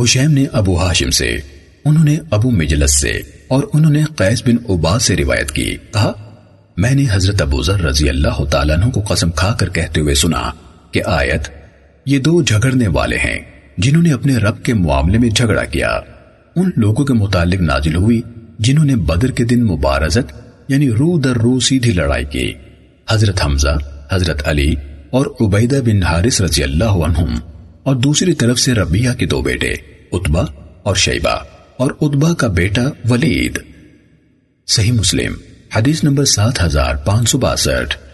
حشیم نے ابو ہاشم سے، انہوں نے ابو مجلس سے اور انہوں نے قیس بن عباد سے روایت کی۔ کہا، میں نے حضرت ابو ذر رضی اللہ تعالیٰ عنہ کو قسم کھا کر کہتے ہوئے سنا کہ آیت، یہ دو جھگڑنے والے ہیں جنہوں نے اپنے رب کے معاملے میں جھگڑا کیا۔ ان لوگوں کے متعلق نازل ہوئی جنہوں نے بدر کے دن مبارزت یعنی رو در رو سیدھی لڑائی کی۔ حضرت حمزہ، حضرت علی اور عبیدہ بن حارث رضی اللہ عنہم اور دوسری طرف سے ربیہ کے دو بیٹے اتبا اور شیبہ، اور اتبا کا بیٹا ولید۔ صحیح مسلم، حدیث نمبر سات ہزار پانچ سو باسٹھ۔